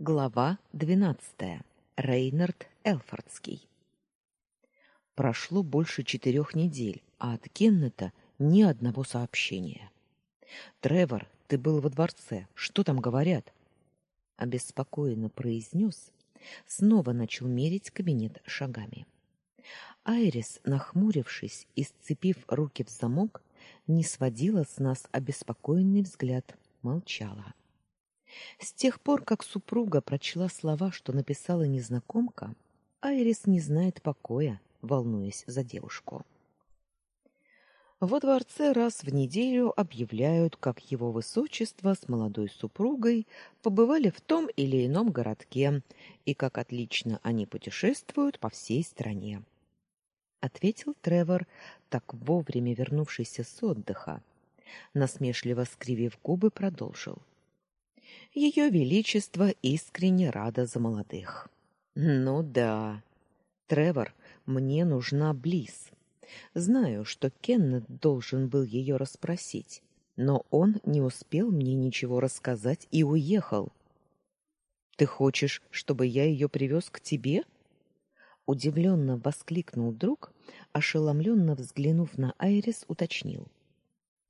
Глава 12. Рейнард Элфордский. Прошло больше четырех недель, а от Кеннета ни одного сообщения. Тревор, ты был во дворце. Что там говорят? обеспокоенно произнес, снова начал мерить кабинет шагами. Айрис, нахмурившись и сцепив руки в замок, не сводила с нас обеспокоенный взгляд, молчала. С тех пор, как супруга прочла слова, что написала незнакомка, Айрис не знает покоя, волнуясь за девушку. Во дворце раз в неделю объявляют, как его высочество с молодой супругой побывали в том или ином городке и как отлично они путешествуют по всей стране. Ответил Тревор, так вовремя вернувшийся с отдыха. Насмешливо скривив губы, продолжил. Ее величество искренне рада за молодых. Ну да. Тревор, мне нужна Близ. Знаю, что Кеннет должен был ее расспросить, но он не успел мне ничего рассказать и уехал. Ты хочешь, чтобы я ее привез к тебе? удивленно воскликнул друг, ошеломленно взглянув на Айрис, уточнил: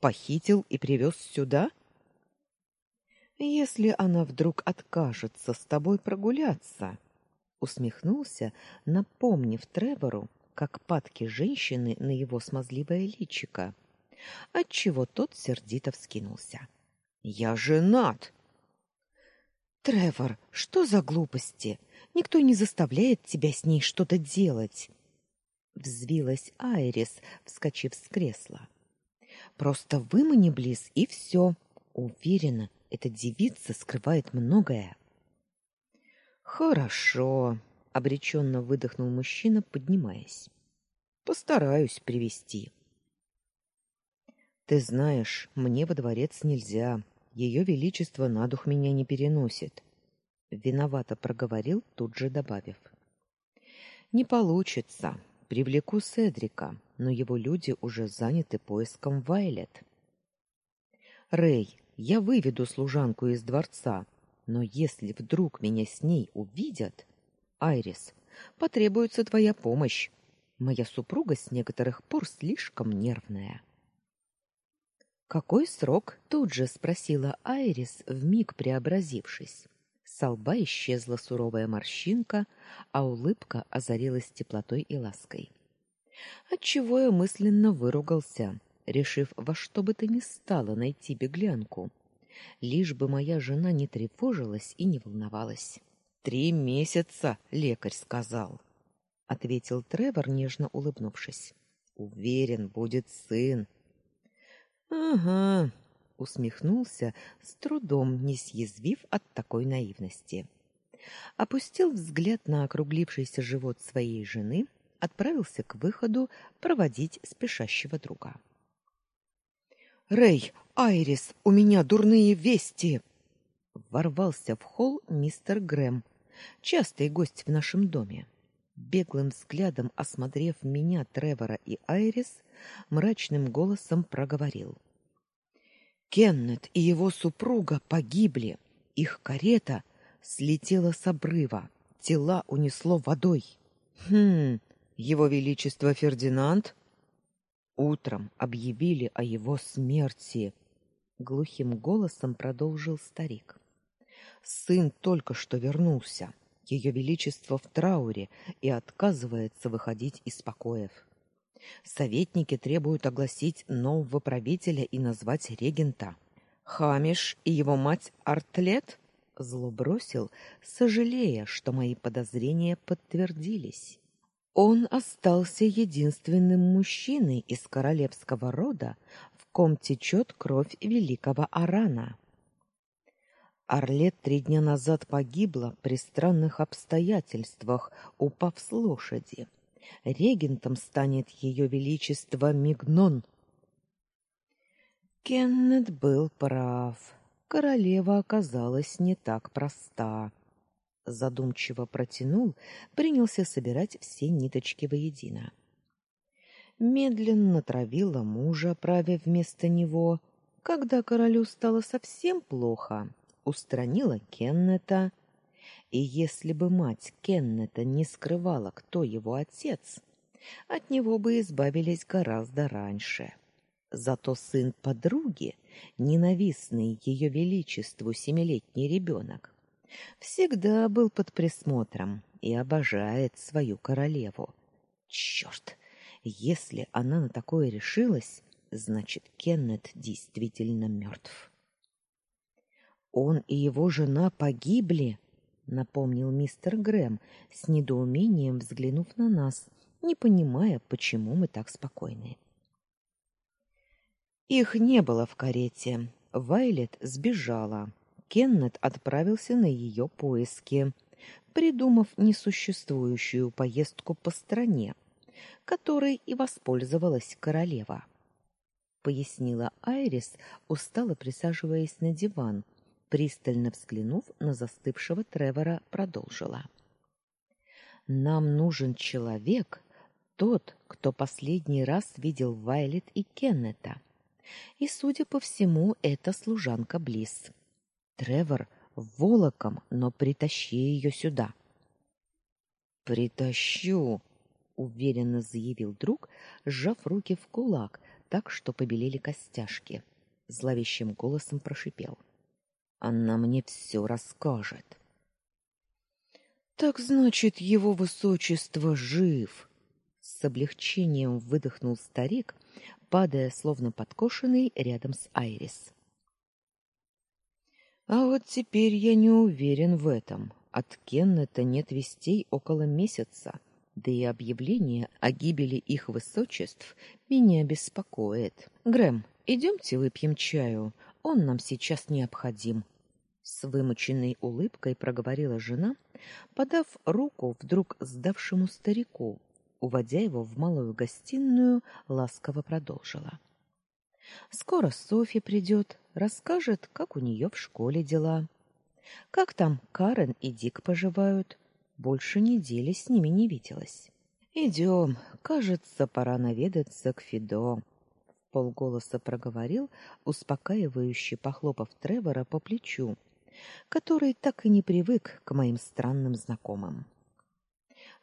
Похитил и привез сюда? Если она вдруг откажется с тобой прогуляться, усмехнулся, напомнив Тревору, как падки женщины на его смазливое личико, отчего тот сердито вскинулся. Я женат. Тревор, что за глупости? Никто не заставляет тебя с ней что-то делать. Взвилась Айрис, вскочив с кресла. Просто вымани близ и все. Уверена, эта девица скрывает многое. Хорошо, обреченно выдохнул мужчина, поднимаясь. Постараюсь привести. Ты знаешь, мне во дворец нельзя. Ее величество на дух меня не переносит. Виновато проговорил, тут же добавив: Не получится. Привлеку Седрика, но его люди уже заняты поиском Вайлет. Рей, я выведу служанку из дворца, но если вдруг меня с ней увидят, Айрис, потребуется твоя помощь. Моя супруга с некоторых пор слишком нервная. Какой срок? тут же спросила Айрис, вмиг преобразившись. С лба исчезла суровая морщинка, а улыбка озарилась теплотой и лаской. Отчего я мысленно выругался решив во что бы то ни стало найти беглянку, лишь бы моя жена не тревожилась и не волновалась. Три месяца, лекарь сказал, ответил Тревор, нежно улыбнувшись. Уверен, будет сын. Ага, усмехнулся, с трудом не съязвив от такой наивности. Опустил взгляд на округлившийся живот своей жены, отправился к выходу проводить спешащего друга. Рэй, Айрис, у меня дурные вести. Ворвался в холл мистер Грэм, частый гость в нашем доме. Беглым взглядом осмотрев меня, Тревора и Айрис, мрачным голосом проговорил: Кеннет и его супруга погибли. Их карета слетела с обрыва. Тела унесло водой. Хм, его величество Фердинанд Утром объявили о его смерти, глухим голосом продолжил старик. Сын только что вернулся. Ее величество в трауре и отказывается выходить из покоев. Советники требуют огласить нового правителя и назвать регента. Хамиш и его мать Артлет зло бросил, сожалея, что мои подозрения подтвердились. Он остался единственным мужчиной из королевского рода, в ком течет кровь великого Арана. Орлет три дня назад погибла при странных обстоятельствах, упав с лошади. Регентом станет ее величество Мигнон. Кеннет был прав. Королева оказалась не так проста задумчиво протянул, принялся собирать все ниточки воедино. Медленно травила мужа, правя вместо него. Когда королю стало совсем плохо, устранила Кеннета. И если бы мать Кеннета не скрывала, кто его отец, от него бы избавились гораздо раньше. Зато сын подруги, ненавистный ее величеству семилетний ребенок, всегда был под присмотром и обожает свою королеву. Черт! Если она на такое решилась, значит, Кеннет действительно мертв. Он и его жена погибли, напомнил мистер Грэм, с недоумением взглянув на нас, не понимая, почему мы так спокойны. Их не было в карете. Вайлет сбежала. Кеннет отправился на ее поиски, придумав несуществующую поездку по стране, которой и воспользовалась королева. Пояснила Айрис, устало присаживаясь на диван, пристально взглянув на застывшего Тревора, продолжила: Нам нужен человек, тот, кто последний раз видел Вайлет и Кеннета. И, судя по всему, это служанка Близ. Тревор, волоком, но притащи ее сюда. Притащу, уверенно заявил друг, сжав руки в кулак, так что побелели костяшки. Зловещим голосом прошипел: "Она мне все расскажет". Так значит, его высочество жив. С облегчением выдохнул старик, падая словно подкошенный рядом с Айрис. А вот теперь я не уверен в этом. От Кеннета нет вестей около месяца, да и объявление о гибели их высочеств меня беспокоит. Грэм, идемте выпьем чаю, он нам сейчас необходим. С вымученной улыбкой проговорила жена, подав руку вдруг сдавшему старику, уводя его в малую гостиную, ласково продолжила. Скоро Софья придет, расскажет, как у нее в школе дела. Как там Карен и Дик поживают? Больше недели с ними не виделась. Идем, кажется, пора наведаться к Фидо. В полголоса проговорил, успокаивающе похлопав Тревора по плечу, который так и не привык к моим странным знакомым.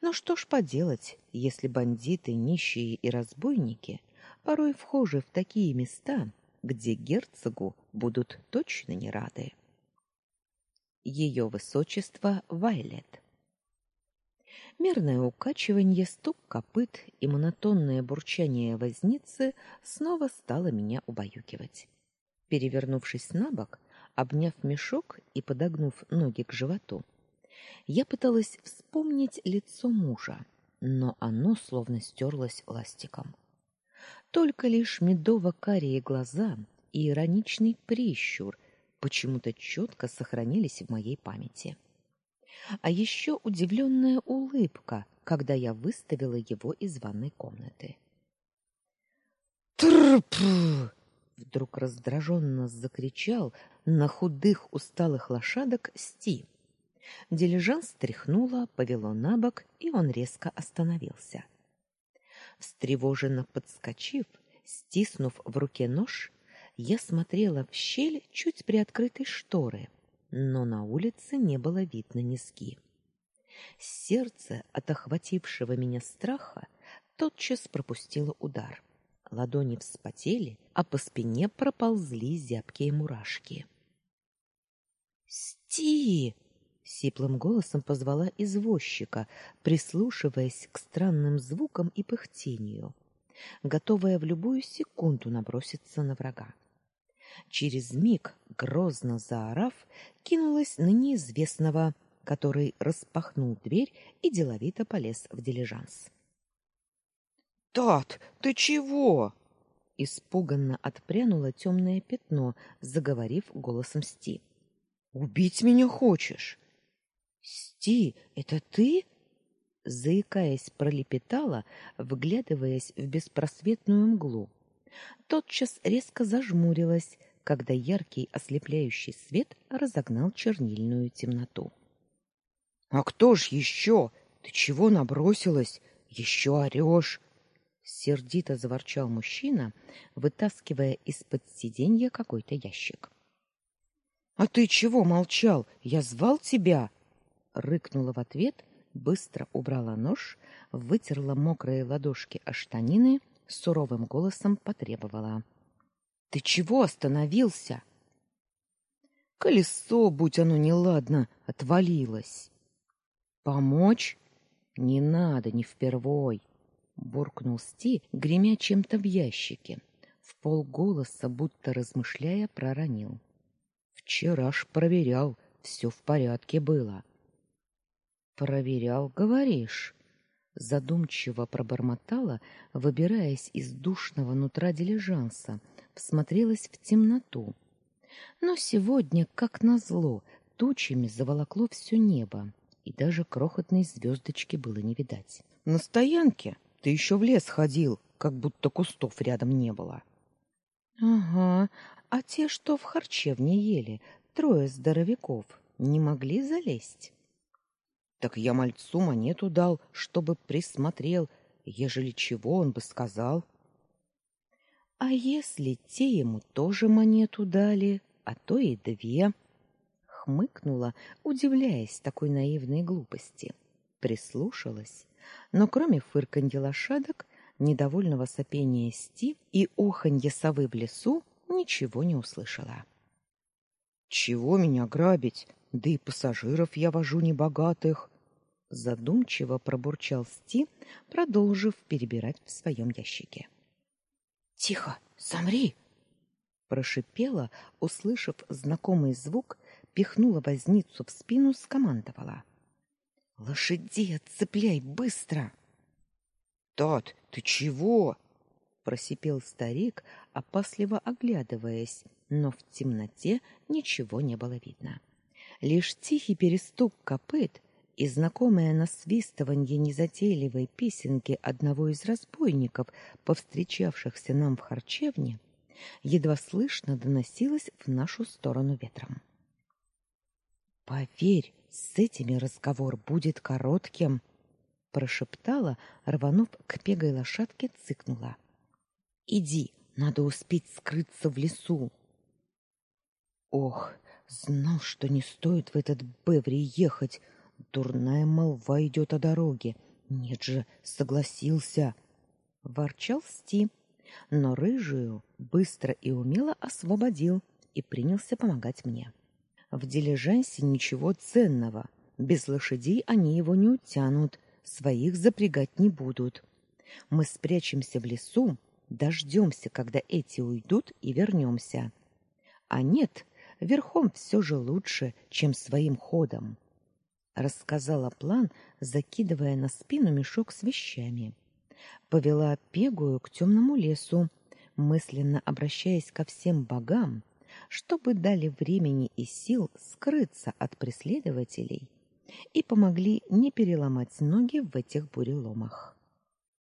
Ну что ж поделать, если бандиты, нищие и разбойники порой вхожи в такие места, где герцогу будут точно не рады. Ее высочество Вайлет Мерное укачивание, стук копыт и монотонное бурчание возницы снова стало меня убаюкивать. Перевернувшись на бок, обняв мешок и подогнув ноги к животу, я пыталась вспомнить лицо мужа, но оно словно стерлось ластиком. Только лишь медово-карие глаза и ироничный прищур почему-то четко сохранились в моей памяти. А еще удивленная улыбка, когда я выставила его из ванной комнаты. Трп! Вдруг раздраженно закричал на худых усталых лошадок Сти. Дилижанс стряхнуло, повело на бок, и он резко остановился. Встревоженно подскочив, стиснув в руке нож, я смотрела в щель чуть приоткрытой шторы, но на улице не было видно низги. Сердце от охватившего меня страха тотчас пропустило удар. Ладони вспотели, а по спине проползли зябкие мурашки. «Сти!» Сиплым голосом позвала извозчика, прислушиваясь к странным звукам и пыхтению, готовая в любую секунду наброситься на врага. Через миг, грозно заорав, кинулась на неизвестного, который распахнул дверь и деловито полез в дилижанс. "Тат, ты чего?" испуганно отпрянуло темное пятно, заговорив голосом Сти. "Убить меня хочешь?" Сти, это ты? заикаясь, пролепетала, вглядываясь в беспросветную мглу. Тотчас резко зажмурилась, когда яркий ослепляющий свет разогнал чернильную темноту. А кто ж еще? Ты чего набросилась? Еще орешь!» Сердито заворчал мужчина, вытаскивая из-под сиденья какой-то ящик. А ты чего молчал? Я звал тебя. Рыкнула в ответ, быстро убрала нож, вытерла мокрые ладошки о штанины, суровым голосом потребовала: "Ты чего остановился?" Колесо, будь оно неладно, отвалилось. Помочь? Не надо, не впервой, буркнул Сти, гремя чем-то в ящике. В полголоса, будто размышляя, проронил: Вчера ж проверял, все в порядке было. Проверял, говоришь? Задумчиво пробормотала, выбираясь из душного нутра дилижанса, всмотрелась в темноту. Но сегодня, как назло, тучами заволокло все небо, и даже крохотной звездочки было не видать. На стоянке ты еще в лес ходил, как будто кустов рядом не было. Ага, а те, что в харчевне ели, трое здоровяков, не могли залезть. Так я мальцу монету дал, чтобы присмотрел, ежели чего он бы сказал. А если те ему тоже монету дали, а то и две? Хмыкнула, удивляясь такой наивной глупости. Прислушалась, но кроме фырканья лошадок, недовольного сопения сти и оханья совы в лесу, ничего не услышала. Чего меня грабить? Да и пассажиров я вожу небогатых, задумчиво пробурчал Сти, продолжив перебирать в своем ящике. Тихо, замри, прошипела, услышав знакомый звук, пихнула возницу в спину, скомандовала: "Лошадей отцепляй быстро!" "Тот, ты чего?" просипел старик, опасливо оглядываясь, но в темноте ничего не было видно. Лишь тихий перестук копыт и знакомое насвистывание незатейливой песенки одного из разбойников, повстречавшихся нам в харчевне, едва слышно доносилось в нашу сторону ветром. Поверь, с этими разговор будет коротким, прошептала, рванув к пегой лошадке, цыкнула. Иди, надо успеть скрыться в лесу. Ох, знал, что не стоит в этот Беври ехать. Дурная молва идет о дороге. Нет же, согласился. Ворчал Сти, но рыжую быстро и умело освободил и принялся помогать мне. В дилижансе ничего ценного. Без лошадей они его не утянут, своих запрягать не будут. Мы спрячемся в лесу, дождемся, когда эти уйдут, и вернемся. А нет, верхом все же лучше, чем своим ходом. Рассказала план, закидывая на спину мешок с вещами. Повела Пегую к темному лесу, мысленно обращаясь ко всем богам, чтобы дали времени и сил скрыться от преследователей и помогли не переломать ноги в этих буреломах.